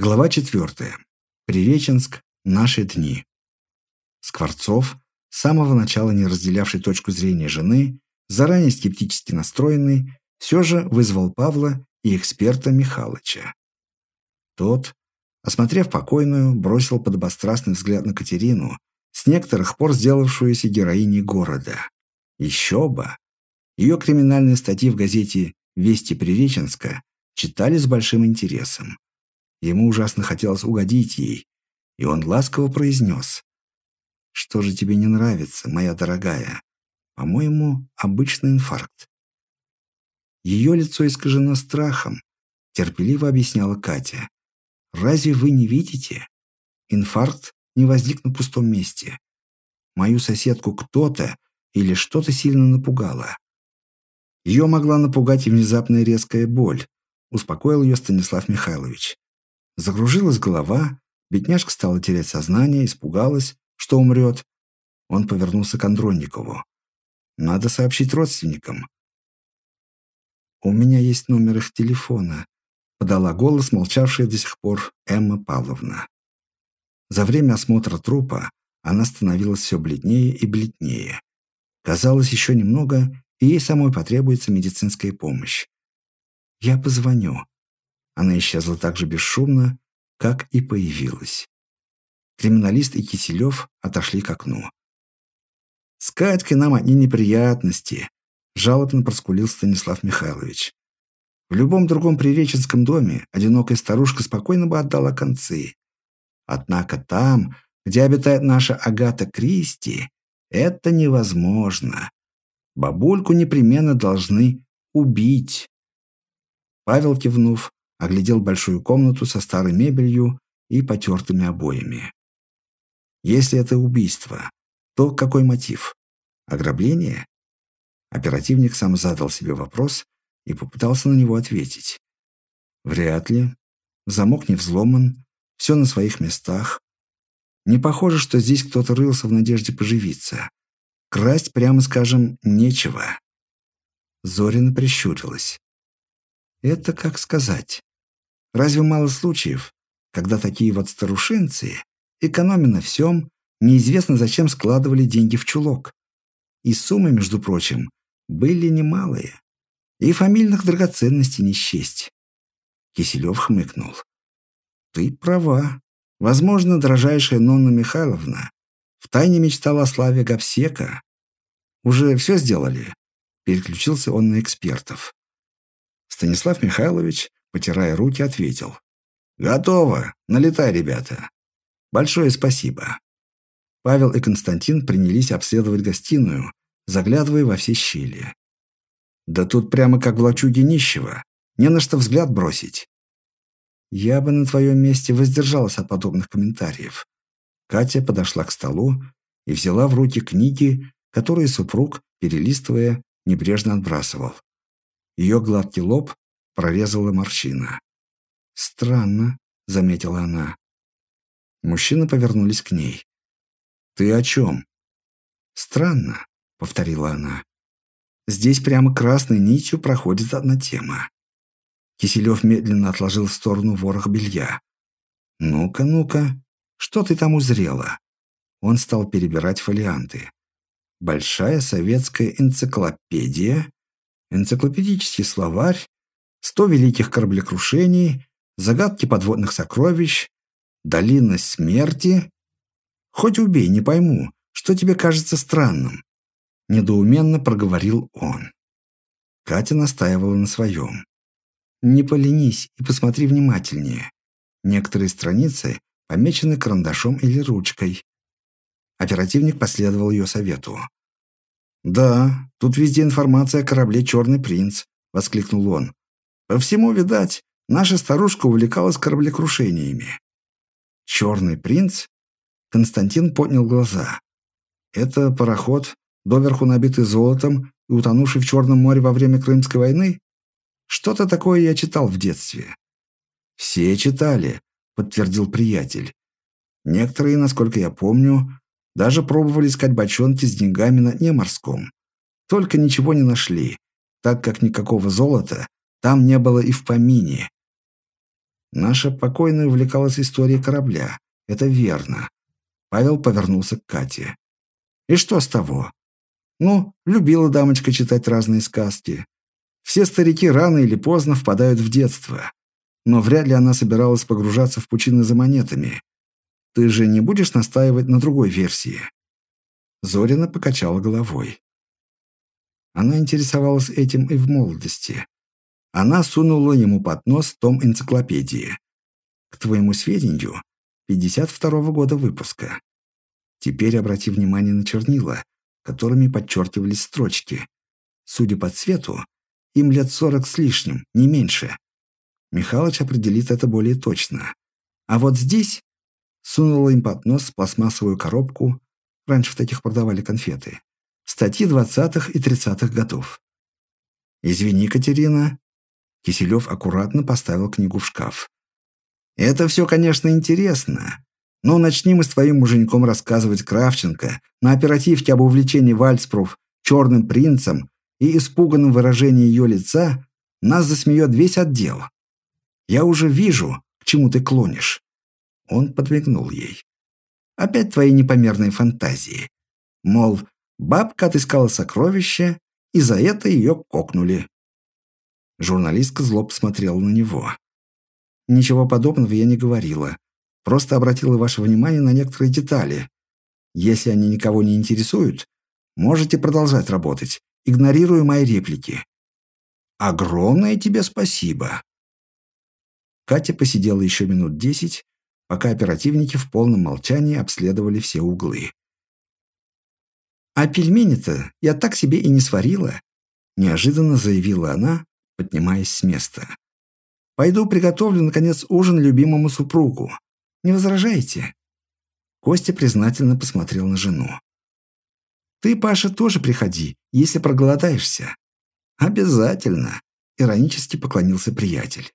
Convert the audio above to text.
Глава 4. Приреченск. Наши дни. Скворцов, с самого начала не разделявший точку зрения жены, заранее скептически настроенный, все же вызвал Павла и эксперта Михалыча. Тот, осмотрев покойную, бросил подобострастный взгляд на Катерину, с некоторых пор сделавшуюся героиней города. Еще бы! Ее криминальные статьи в газете «Вести Приреченска» читали с большим интересом. Ему ужасно хотелось угодить ей, и он ласково произнес. «Что же тебе не нравится, моя дорогая? По-моему, обычный инфаркт». Ее лицо искажено страхом, терпеливо объясняла Катя. «Разве вы не видите? Инфаркт не возник на пустом месте. Мою соседку кто-то или что-то сильно напугало. Ее могла напугать и внезапная резкая боль, успокоил ее Станислав Михайлович. Загружилась голова, бедняжка стала терять сознание, испугалась, что умрет. Он повернулся к Андронникову. «Надо сообщить родственникам». «У меня есть номер их телефона», — подала голос молчавшая до сих пор Эмма Павловна. За время осмотра трупа она становилась все бледнее и бледнее. Казалось, еще немного, и ей самой потребуется медицинская помощь. «Я позвоню», она исчезла так же бесшумно, как и появилась. Криминалист и Киселев отошли к окну. «С Катькой нам одни неприятности», – жалобно проскулил Станислав Михайлович. «В любом другом приреченском доме одинокая старушка спокойно бы отдала концы. Однако там, где обитает наша Агата Кристи, это невозможно. Бабульку непременно должны убить». Павел, кивнув, оглядел большую комнату со старой мебелью и потертыми обоями. Если это убийство, то какой мотив? Ограбление? Оперативник сам задал себе вопрос и попытался на него ответить. Вряд ли. Замок не взломан, все на своих местах. Не похоже, что здесь кто-то рылся в надежде поживиться. Красть, прямо скажем, нечего. Зорина прищурилась. Это как сказать. Разве мало случаев, когда такие вот старушенцы, экономя на всем, неизвестно зачем складывали деньги в чулок? И суммы, между прочим, были немалые. И фамильных драгоценностей не счесть. Киселев хмыкнул. «Ты права. Возможно, дорожайшая Нонна Михайловна втайне мечтала о славе Гапсека. Уже все сделали?» Переключился он на экспертов. Станислав Михайлович потирая руки, ответил. «Готово. Налетай, ребята. Большое спасибо». Павел и Константин принялись обследовать гостиную, заглядывая во все щели. «Да тут прямо как в лачуге нищего. Не на что взгляд бросить». «Я бы на твоем месте воздержалась от подобных комментариев». Катя подошла к столу и взяла в руки книги, которые супруг, перелистывая, небрежно отбрасывал. Ее гладкий лоб прорезала морщина. «Странно», — заметила она. Мужчины повернулись к ней. «Ты о чем?» «Странно», — повторила она. «Здесь прямо красной нитью проходит одна тема». Киселев медленно отложил в сторону ворох белья. «Ну-ка, ну-ка, что ты там узрела?» Он стал перебирать фолианты. «Большая советская энциклопедия», «Энциклопедический словарь», Сто великих кораблекрушений, загадки подводных сокровищ, долина смерти. Хоть убей, не пойму, что тебе кажется странным. Недоуменно проговорил он. Катя настаивала на своем. Не поленись и посмотри внимательнее. Некоторые страницы помечены карандашом или ручкой. Оперативник последовал ее совету. «Да, тут везде информация о корабле «Черный принц», — воскликнул он. По всему, видать, наша старушка увлекалась кораблекрушениями. «Черный принц?» Константин поднял глаза. «Это пароход, доверху набитый золотом и утонувший в Черном море во время Крымской войны? Что-то такое я читал в детстве». «Все читали», — подтвердил приятель. «Некоторые, насколько я помню, даже пробовали искать бочонки с деньгами на дне морском. Только ничего не нашли, так как никакого золота там не было и в помине. Наша покойная увлекалась историей корабля. Это верно. Павел повернулся к Кате. И что с того? Ну, любила дамочка читать разные сказки. Все старики рано или поздно впадают в детство. Но вряд ли она собиралась погружаться в пучины за монетами. Ты же не будешь настаивать на другой версии?» Зорина покачала головой. Она интересовалась этим и в молодости. Она сунула ему под нос том энциклопедии. К твоему сведению, 52-го года выпуска. Теперь обрати внимание на чернила, которыми подчеркивались строчки. Судя по цвету, им лет сорок с лишним, не меньше. Михалыч определит это более точно. А вот здесь сунула им под нос пластмассовую коробку, раньше в таких продавали конфеты, статьи двадцатых и тридцатых годов. «Извини, Катерина». Киселев аккуратно поставил книгу в шкаф. «Это все, конечно, интересно, но начни мы с твоим муженьком рассказывать Кравченко на оперативке об увлечении Вальцпров черным принцем и испуганном выражении ее лица, нас засмеет весь отдел. Я уже вижу, к чему ты клонишь. Он подмигнул ей. Опять твои непомерные фантазии. Мол, бабка отыскала сокровище, и за это ее кокнули. Журналистка зло посмотрела на него. Ничего подобного я не говорила. Просто обратила ваше внимание на некоторые детали. Если они никого не интересуют, можете продолжать работать, игнорируя мои реплики. Огромное тебе спасибо. Катя посидела еще минут десять, пока оперативники в полном молчании обследовали все углы. «А пельмени-то я так себе и не сварила», – неожиданно заявила она, поднимаясь с места. «Пойду приготовлю, наконец, ужин любимому супругу. Не возражаете?» Костя признательно посмотрел на жену. «Ты, Паша, тоже приходи, если проголодаешься». «Обязательно», — иронически поклонился приятель.